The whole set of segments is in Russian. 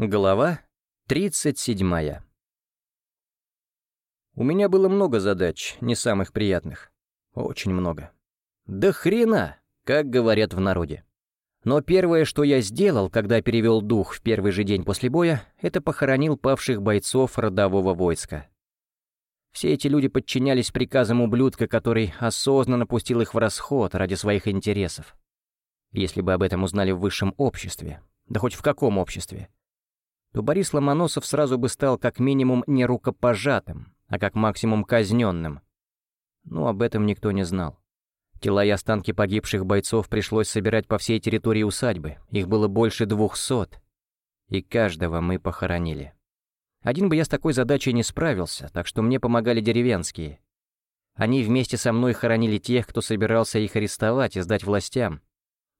Глава 37. У меня было много задач, не самых приятных. Очень много. Да хрена, как говорят в народе. Но первое, что я сделал, когда перевел дух в первый же день после боя, это похоронил павших бойцов родового войска. Все эти люди подчинялись приказам ублюдка, который осознанно пустил их в расход ради своих интересов. Если бы об этом узнали в высшем обществе, да хоть в каком обществе, то Борис Ломоносов сразу бы стал как минимум не рукопожатым, а как максимум казненным. Но об этом никто не знал. Тела и останки погибших бойцов пришлось собирать по всей территории усадьбы. Их было больше двухсот. И каждого мы похоронили. Один бы я с такой задачей не справился, так что мне помогали деревенские. Они вместе со мной хоронили тех, кто собирался их арестовать и сдать властям.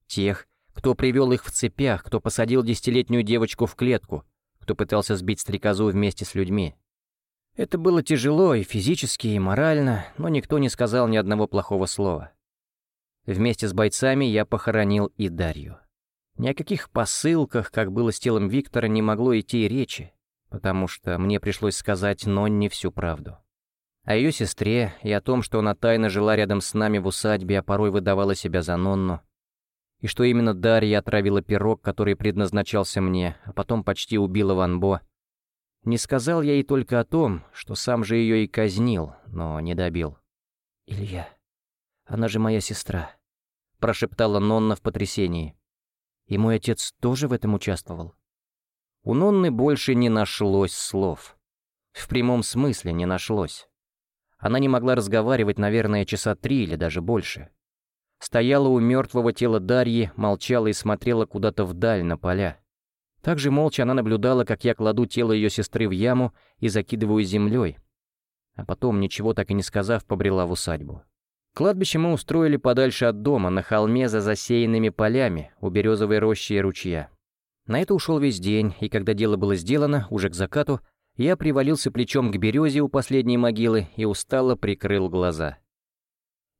Тех, кто привел их в цепях, кто посадил десятилетнюю девочку в клетку, кто пытался сбить стрекозу вместе с людьми. Это было тяжело и физически, и морально, но никто не сказал ни одного плохого слова. Вместе с бойцами я похоронил и Дарью. Ни о каких посылках, как было с телом Виктора, не могло идти и речи, потому что мне пришлось сказать Нонне всю правду. О ее сестре и о том, что она тайно жила рядом с нами в усадьбе, а порой выдавала себя за Нонну, и что именно Дарья отравила пирог, который предназначался мне, а потом почти убила Ван Бо. Не сказал я ей только о том, что сам же ее и казнил, но не добил. «Илья, она же моя сестра», — прошептала Нонна в потрясении. «И мой отец тоже в этом участвовал?» У Нонны больше не нашлось слов. В прямом смысле не нашлось. Она не могла разговаривать, наверное, часа три или даже больше стояла у мертвого тела Дарьи, молчала и смотрела куда-то вдаль на поля. Также молча она наблюдала, как я кладу тело ее сестры в яму и закидываю землей, а потом, ничего так и не сказав, побрела в усадьбу. Кладбище мы устроили подальше от дома, на холме за засеянными полями, у березовой рощи и ручья. На это ушел весь день, и когда дело было сделано, уже к закату, я привалился плечом к березе у последней могилы и устало прикрыл глаза.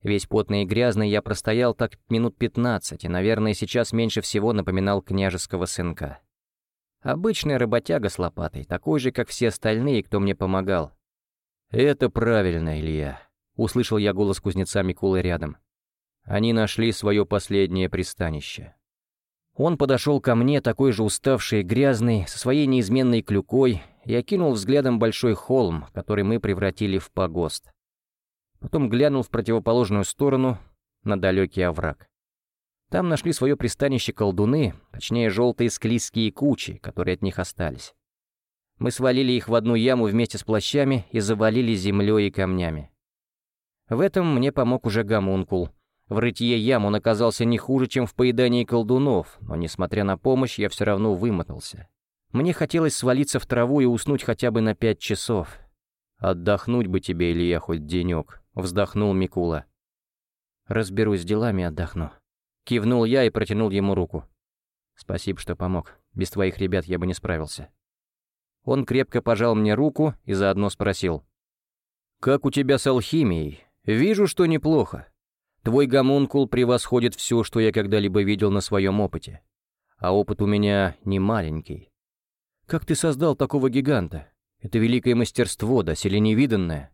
Весь потный и грязный я простоял так минут пятнадцать, и, наверное, сейчас меньше всего напоминал княжеского сынка. Обычный работяга с лопатой, такой же, как все остальные, кто мне помогал. «Это правильно, Илья», — услышал я голос кузнеца Микулы рядом. Они нашли свое последнее пристанище. Он подошел ко мне, такой же уставший и грязный, со своей неизменной клюкой, и окинул взглядом большой холм, который мы превратили в погост. Потом глянул в противоположную сторону, на далекий овраг. Там нашли свое пристанище колдуны, точнее желтые склизкие кучи, которые от них остались. Мы свалили их в одну яму вместе с плащами и завалили землей и камнями. В этом мне помог уже гомункул. В рытье ям он оказался не хуже, чем в поедании колдунов, но, несмотря на помощь, я все равно вымотался. Мне хотелось свалиться в траву и уснуть хотя бы на пять часов. Отдохнуть бы тебе, Илья, хоть денек вздохнул Микула. «Разберусь с делами, отдохну». Кивнул я и протянул ему руку. «Спасибо, что помог. Без твоих ребят я бы не справился». Он крепко пожал мне руку и заодно спросил. «Как у тебя с алхимией? Вижу, что неплохо. Твой гомункул превосходит все, что я когда-либо видел на своем опыте. А опыт у меня не маленький. Как ты создал такого гиганта? Это великое мастерство, доселе невиданное».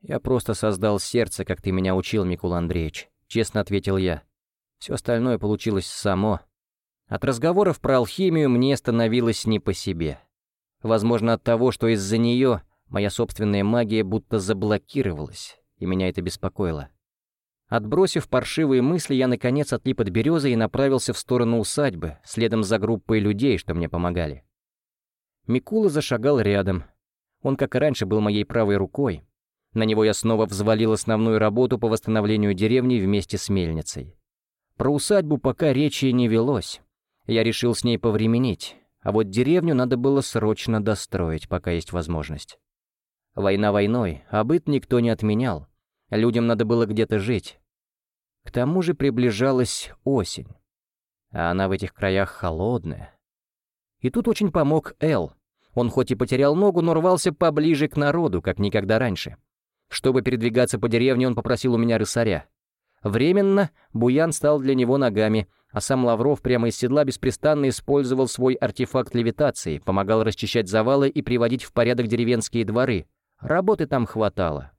«Я просто создал сердце, как ты меня учил, Микул Андреевич», — честно ответил я. Все остальное получилось само. От разговоров про алхимию мне становилось не по себе. Возможно, от того, что из-за нее моя собственная магия будто заблокировалась, и меня это беспокоило. Отбросив паршивые мысли, я наконец отлип от березы и направился в сторону усадьбы, следом за группой людей, что мне помогали. Микула зашагал рядом. Он, как и раньше, был моей правой рукой, на него я снова взвалил основную работу по восстановлению деревни вместе с мельницей. Про усадьбу пока речи не велось. Я решил с ней повременить, а вот деревню надо было срочно достроить, пока есть возможность. Война войной, а быт никто не отменял. Людям надо было где-то жить. К тому же приближалась осень. А она в этих краях холодная. И тут очень помог Эл. Он хоть и потерял ногу, но рвался поближе к народу, как никогда раньше. Чтобы передвигаться по деревне, он попросил у меня рысаря. Временно Буян стал для него ногами, а сам Лавров прямо из седла беспрестанно использовал свой артефакт левитации, помогал расчищать завалы и приводить в порядок деревенские дворы. Работы там хватало.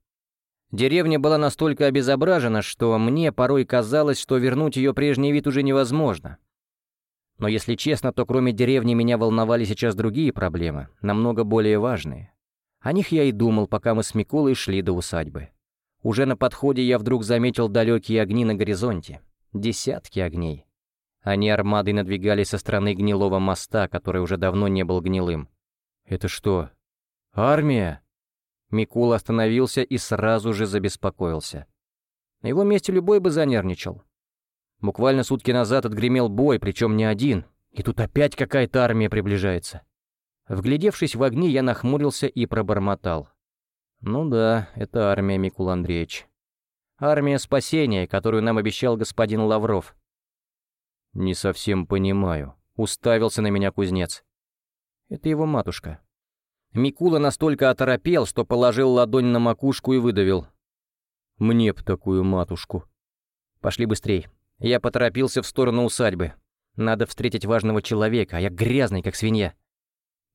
Деревня была настолько обезображена, что мне порой казалось, что вернуть ее прежний вид уже невозможно. Но если честно, то кроме деревни меня волновали сейчас другие проблемы, намного более важные. О них я и думал, пока мы с Миколой шли до усадьбы. Уже на подходе я вдруг заметил далекие огни на горизонте. Десятки огней. Они армадой надвигались со стороны гнилого моста, который уже давно не был гнилым. «Это что? Армия?» Микула остановился и сразу же забеспокоился. На его месте любой бы занервничал. Буквально сутки назад отгремел бой, причем не один, и тут опять какая-то армия приближается. Вглядевшись в огни, я нахмурился и пробормотал. «Ну да, это армия, Микул Андреевич. Армия спасения, которую нам обещал господин Лавров». «Не совсем понимаю», — уставился на меня кузнец. «Это его матушка». Микула настолько оторопел, что положил ладонь на макушку и выдавил. «Мне б такую матушку». «Пошли быстрей». Я поторопился в сторону усадьбы. Надо встретить важного человека, а я грязный, как свинья.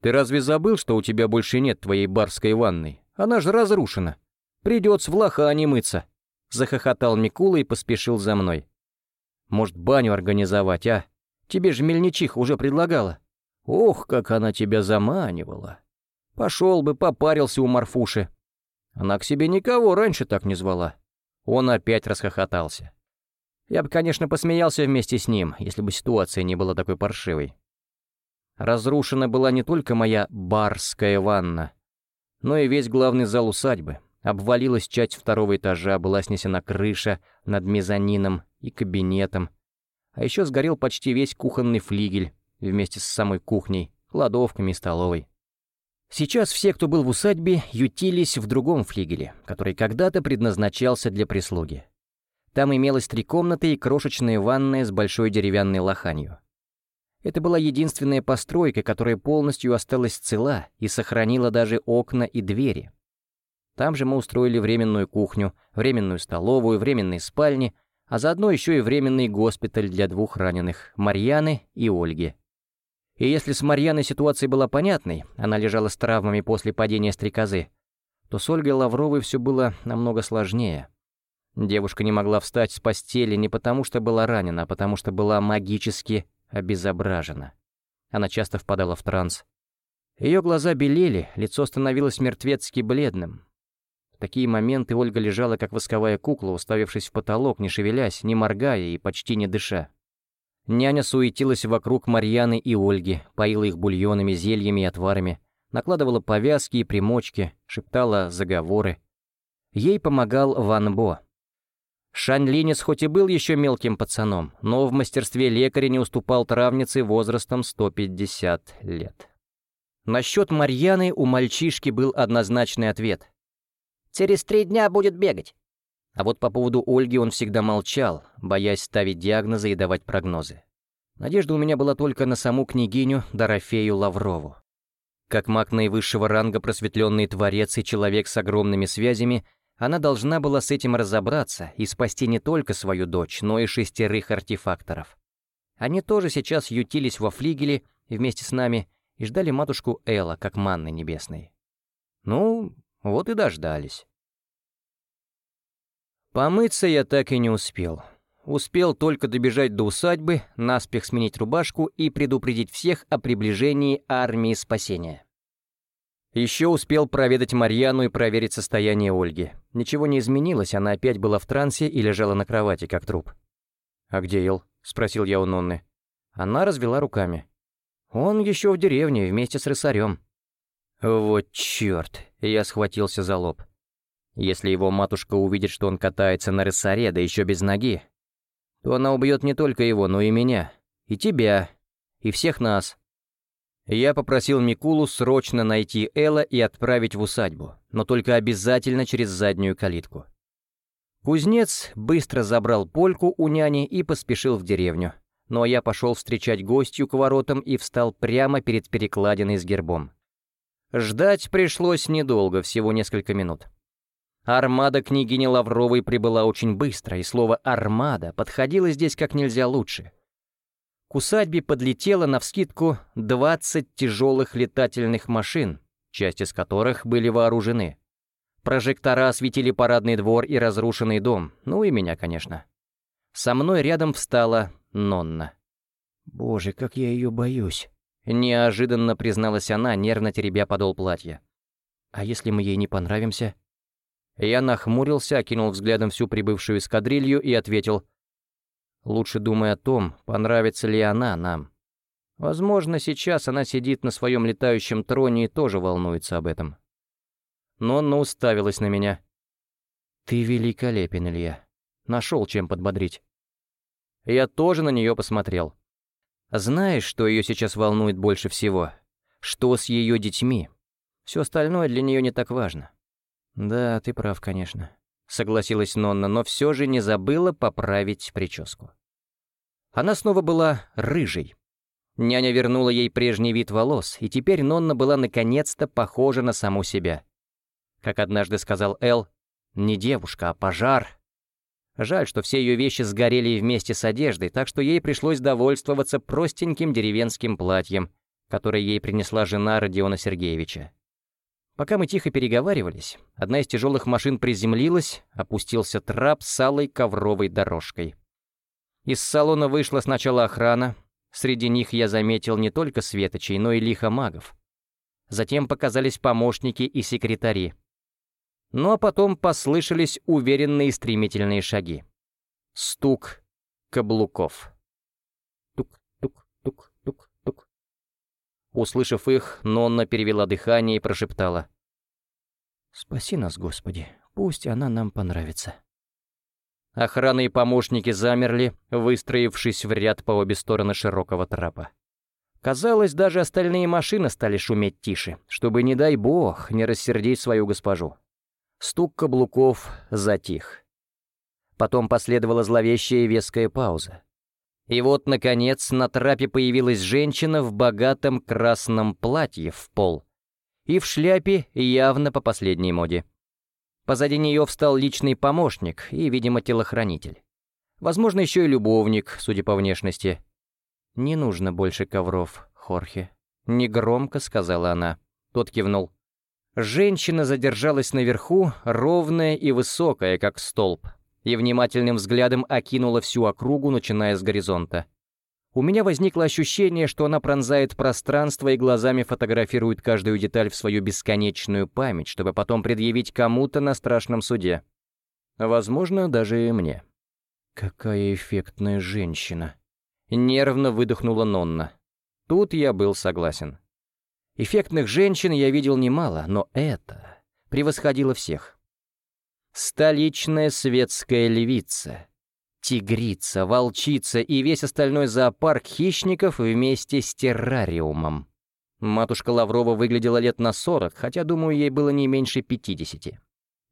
«Ты разве забыл, что у тебя больше нет твоей барской ванной? Она же разрушена. Придется в лохане мыться». Захохотал Микула и поспешил за мной. «Может, баню организовать, а? Тебе же мельничиха уже предлагала. Ох, как она тебя заманивала!» Пошел бы, попарился у Марфуши. Она к себе никого раньше так не звала. Он опять расхохотался. Я бы, конечно, посмеялся вместе с ним, если бы ситуация не была такой паршивой. Разрушена была не только моя барская ванна, но и весь главный зал усадьбы. Обвалилась часть второго этажа, была снесена крыша над мезонином и кабинетом. А еще сгорел почти весь кухонный флигель вместе с самой кухней, кладовками и столовой. Сейчас все, кто был в усадьбе, ютились в другом флигеле, который когда-то предназначался для прислуги. Там имелось три комнаты и крошечная ванная с большой деревянной лоханью. Это была единственная постройка, которая полностью осталась цела и сохранила даже окна и двери. Там же мы устроили временную кухню, временную столовую, временные спальни, а заодно еще и временный госпиталь для двух раненых — Марьяны и Ольги. И если с Марьяной ситуация была понятной, она лежала с травмами после падения стрекозы, то с Ольгой Лавровой все было намного сложнее. Девушка не могла встать с постели не потому, что была ранена, а потому что была магически обезображена. Она часто впадала в транс. Ее глаза белели, лицо становилось мертвецки бледным. В такие моменты Ольга лежала, как восковая кукла, уставившись в потолок, не шевелясь, не моргая и почти не дыша. Няня суетилась вокруг Марьяны и Ольги, поила их бульонами, зельями и отварами, накладывала повязки и примочки, шептала заговоры. Ей помогал Ван Бо. Шанлинец хоть и был еще мелким пацаном, но в мастерстве лекаря не уступал травнице возрастом 150 лет. Насчет Марьяны у мальчишки был однозначный ответ. «Через три дня будет бегать». А вот по поводу Ольги он всегда молчал, боясь ставить диагнозы и давать прогнозы. Надежда у меня была только на саму княгиню Дорофею Лаврову. Как маг наивысшего ранга, просветленный творец и человек с огромными связями, она должна была с этим разобраться и спасти не только свою дочь, но и шестерых артефакторов. Они тоже сейчас ютились во флигеле вместе с нами и ждали матушку Элла, как манны небесной. Ну, вот и дождались. Помыться я так и не успел. Успел только добежать до усадьбы, наспех сменить рубашку и предупредить всех о приближении армии спасения. Еще успел проведать Марьяну и проверить состояние Ольги. Ничего не изменилось, она опять была в трансе и лежала на кровати, как труп. «А где Ил?» — спросил я у Нонны. Она развела руками. «Он еще в деревне, вместе с рысарем». «Вот черт!» — я схватился за лоб. Если его матушка увидит, что он катается на рысаре, да еще без ноги, то она убьет не только его, но и меня, и тебя, и всех нас. Я попросил Микулу срочно найти Элла и отправить в усадьбу, но только обязательно через заднюю калитку. Кузнец быстро забрал польку у няни и поспешил в деревню. Ну а я пошел встречать гостью к воротам и встал прямо перед перекладиной с гербом. Ждать пришлось недолго, всего несколько минут. Армада княгини Лавровой прибыла очень быстро, и слово «армада» подходило здесь как нельзя лучше. К усадьбе подлетело навскидку 20 тяжелых летательных машин, часть из которых были вооружены. Прожектора осветили парадный двор и разрушенный дом, ну и меня, конечно. Со мной рядом встала Нонна. «Боже, как я ее боюсь!» Неожиданно призналась она, нервно теребя подол платья. «А если мы ей не понравимся?» Я нахмурился, окинул взглядом всю прибывшую эскадрилью и ответил. «Лучше думай о том, понравится ли она нам. Возможно, сейчас она сидит на своем летающем троне и тоже волнуется об этом». Но Нонна уставилась на меня. «Ты великолепен, Илья. Нашел чем подбодрить». Я тоже на нее посмотрел. Знаешь, что ее сейчас волнует больше всего? Что с ее детьми? Все остальное для нее не так важно. Да, ты прав, конечно. Согласилась Нонна, но все же не забыла поправить прическу. Она снова была рыжей. Няня вернула ей прежний вид волос, и теперь Нонна была наконец-то похожа на саму себя. Как однажды сказал Эл, не девушка, а пожар, Жаль, что все ее вещи сгорели вместе с одеждой, так что ей пришлось довольствоваться простеньким деревенским платьем, которое ей принесла жена Родиона Сергеевича. Пока мы тихо переговаривались, одна из тяжелых машин приземлилась, опустился трап с алой ковровой дорожкой. Из салона вышла сначала охрана, среди них я заметил не только светочей, но и лихомагов. Затем показались помощники и секретари. Ну а потом послышались уверенные стремительные шаги. Стук каблуков. Услышав их, Нонна перевела дыхание и прошептала. «Спаси нас, Господи, пусть она нам понравится». Охрана и помощники замерли, выстроившись в ряд по обе стороны широкого трапа. Казалось, даже остальные машины стали шуметь тише, чтобы, не дай бог, не рассердить свою госпожу. Стук каблуков затих. Потом последовала зловещая веская пауза. И вот, наконец, на трапе появилась женщина в богатом красном платье в пол и в шляпе явно по последней моде. Позади нее встал личный помощник и, видимо, телохранитель. Возможно, еще и любовник, судя по внешности. «Не нужно больше ковров, Хорхе», — негромко сказала она. Тот кивнул. Женщина задержалась наверху, ровная и высокая, как столб, и внимательным взглядом окинула всю округу, начиная с горизонта. У меня возникло ощущение, что она пронзает пространство и глазами фотографирует каждую деталь в свою бесконечную память, чтобы потом предъявить кому-то на страшном суде. Возможно, даже и мне. «Какая эффектная женщина!» Нервно выдохнула Нонна. Тут я был согласен. Эффектных женщин я видел немало, но это превосходило всех. Столичная светская львица, тигрица, волчица и весь остальной зоопарк хищников вместе с террариумом. Матушка Лаврова выглядела лет на сорок, хотя, думаю, ей было не меньше пятидесяти.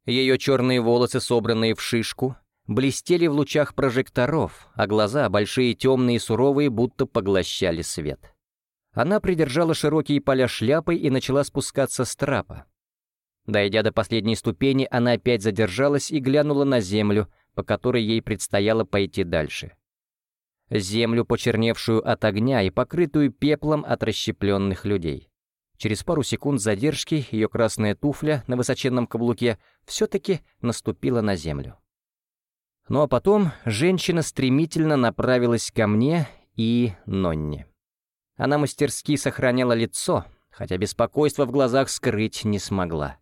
Ее черные волосы, собранные в шишку, блестели в лучах прожекторов, а глаза, большие темные и суровые, будто поглощали свет. Она придержала широкие поля шляпой и начала спускаться с трапа. Дойдя до последней ступени, она опять задержалась и глянула на землю, по которой ей предстояло пойти дальше. Землю, почерневшую от огня и покрытую пеплом от расщепленных людей. Через пару секунд задержки ее красная туфля на высоченном каблуке все-таки наступила на землю. Ну а потом женщина стремительно направилась ко мне и Нонне. Она мастерски сохраняла лицо, хотя беспокойство в глазах скрыть не смогла.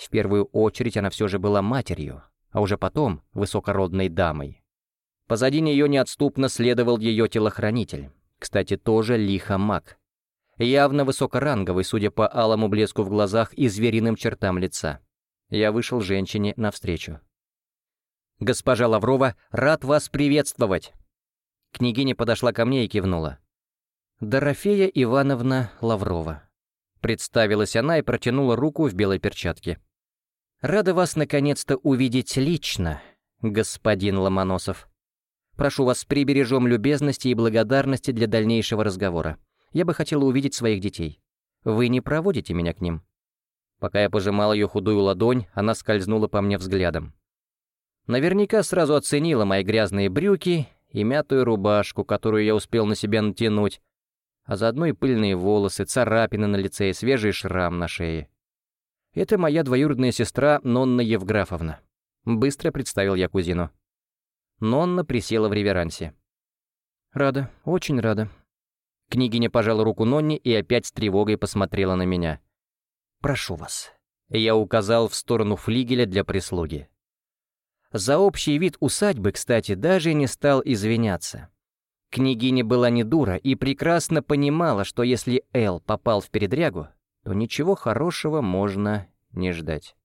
В первую очередь она все же была матерью, а уже потом высокородной дамой. Позади нее неотступно следовал ее телохранитель, кстати, тоже лихо маг. Явно высокоранговый, судя по алому блеску в глазах и звериным чертам лица. Я вышел женщине навстречу. «Госпожа Лаврова, рад вас приветствовать!» Княгиня подошла ко мне и кивнула. Дорофея Ивановна Лаврова. Представилась она и протянула руку в белой перчатке. «Рада вас наконец-то увидеть лично, господин Ломоносов. Прошу вас, прибережем любезности и благодарности для дальнейшего разговора. Я бы хотела увидеть своих детей. Вы не проводите меня к ним?» Пока я пожимал ее худую ладонь, она скользнула по мне взглядом. Наверняка сразу оценила мои грязные брюки и мятую рубашку, которую я успел на себя натянуть, а заодно и пыльные волосы, царапины на лице и свежий шрам на шее. Это моя двоюродная сестра Нонна Евграфовна. Быстро представил я кузину. Нонна присела в реверансе. «Рада, очень рада». Княгиня пожала руку Нонне и опять с тревогой посмотрела на меня. «Прошу вас». Я указал в сторону флигеля для прислуги. За общий вид усадьбы, кстати, даже не стал извиняться. Княгиня была не дура и прекрасно понимала, что если Эл попал в передрягу, то ничего хорошего можно не ждать.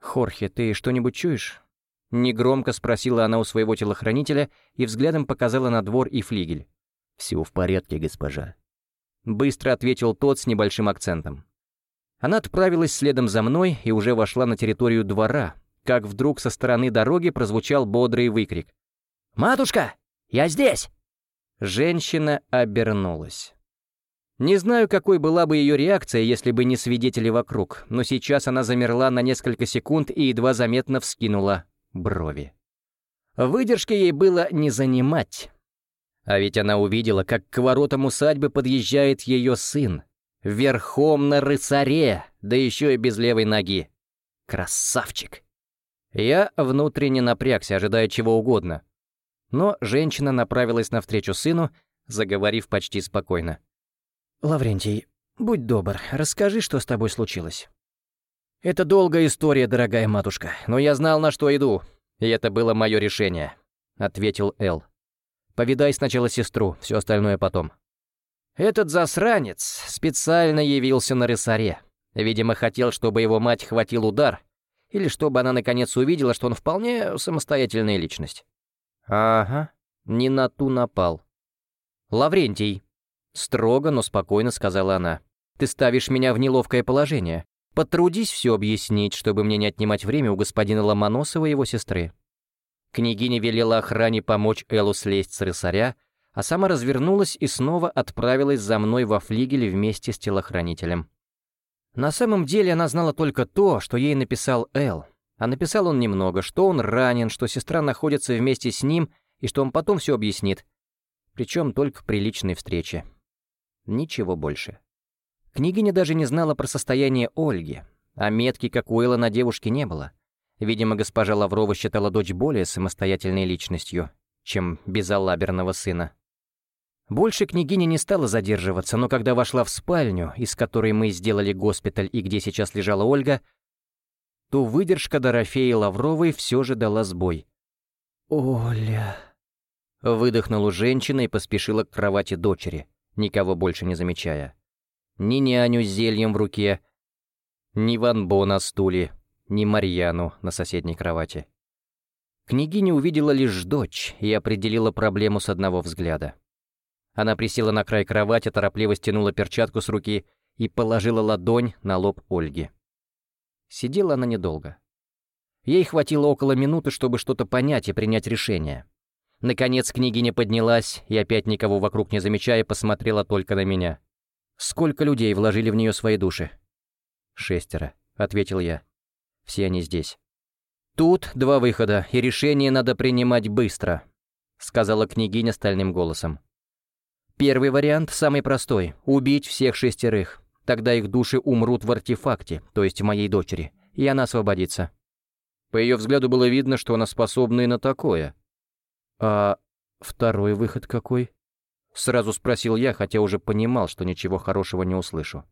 «Хорхе, ты что-нибудь чуешь?» Негромко спросила она у своего телохранителя и взглядом показала на двор и флигель. «Все в порядке, госпожа». Быстро ответил тот с небольшим акцентом. Она отправилась следом за мной и уже вошла на территорию двора, как вдруг со стороны дороги прозвучал бодрый выкрик. «Матушка, я здесь!» Женщина обернулась. Не знаю, какой была бы ее реакция, если бы не свидетели вокруг, но сейчас она замерла на несколько секунд и едва заметно вскинула брови. Выдержки ей было не занимать. А ведь она увидела, как к воротам усадьбы подъезжает ее сын. Верхом на рыцаре, да еще и без левой ноги. Красавчик! Я внутренне напрягся, ожидая чего угодно. Но женщина направилась навстречу сыну, заговорив почти спокойно. «Лаврентий, будь добр, расскажи, что с тобой случилось». «Это долгая история, дорогая матушка, но я знал, на что иду, и это было мое решение», — ответил Эл. «Повидай сначала сестру, все остальное потом». Этот засранец специально явился на рысаре. Видимо, хотел, чтобы его мать хватил удар, или чтобы она наконец увидела, что он вполне самостоятельная личность. «Ага, не на ту напал». «Лаврентий», — строго, но спокойно сказала она, — «ты ставишь меня в неловкое положение. Потрудись все объяснить, чтобы мне не отнимать время у господина Ломоносова и его сестры». Княгиня велела охране помочь Эллу слезть с рысаря, а сама развернулась и снова отправилась за мной во флигель вместе с телохранителем. На самом деле она знала только то, что ей написал Эл, а написал он немного, что он ранен, что сестра находится вместе с ним и что он потом все объяснит, причем только при личной встрече. Ничего больше. Княгиня даже не знала про состояние Ольги, а метки, как у Элла, на девушке не было. Видимо, госпожа Лаврова считала дочь более самостоятельной личностью, чем безалаберного сына. Больше княгиня не стала задерживаться, но когда вошла в спальню, из которой мы сделали госпиталь и где сейчас лежала Ольга, то выдержка Дорофеи Лавровой все же дала сбой. «Оля...» Выдохнула женщина и поспешила к кровати дочери, никого больше не замечая ни няню с зельем в руке, ни Ван Бо на стуле, ни Марьяну на соседней кровати. Княгиня увидела лишь дочь и определила проблему с одного взгляда. Она присела на край кровати, торопливо стянула перчатку с руки и положила ладонь на лоб Ольги. Сидела она недолго. Ей хватило около минуты, чтобы что-то понять и принять решение. Наконец княгиня поднялась и, опять никого вокруг не замечая, посмотрела только на меня. Сколько людей вложили в нее свои души?» «Шестеро», — ответил я. «Все они здесь». «Тут два выхода, и решение надо принимать быстро», — сказала княгиня стальным голосом. «Первый вариант самый простой — убить всех шестерых. Тогда их души умрут в артефакте, то есть в моей дочери, и она освободится». По ее взгляду было видно, что она способна и на такое. «А второй выход какой?» Сразу спросил я, хотя уже понимал, что ничего хорошего не услышу.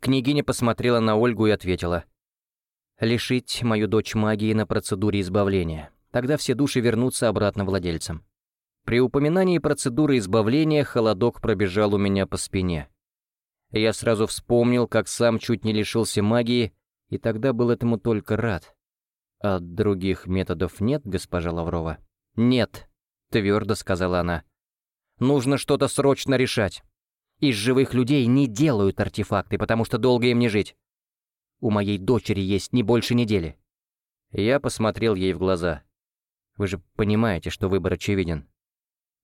Княгиня посмотрела на Ольгу и ответила. «Лишить мою дочь магии на процедуре избавления. Тогда все души вернутся обратно владельцам». При упоминании процедуры избавления холодок пробежал у меня по спине. Я сразу вспомнил, как сам чуть не лишился магии, и тогда был этому только рад. «А других методов нет, госпожа Лаврова?» «Нет», — твердо сказала она. Нужно что-то срочно решать. Из живых людей не делают артефакты, потому что долго им не жить. У моей дочери есть не больше недели. Я посмотрел ей в глаза. Вы же понимаете, что выбор очевиден.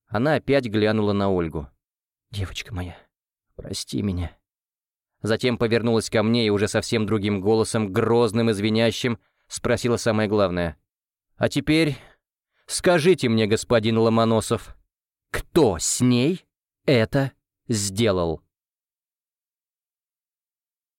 Она опять глянула на Ольгу. «Девочка моя, прости меня». Затем повернулась ко мне и уже совсем другим голосом, грозным и звенящим, спросила самое главное. «А теперь Скажите мне, господин Ломоносов, кто с ней это сделал?»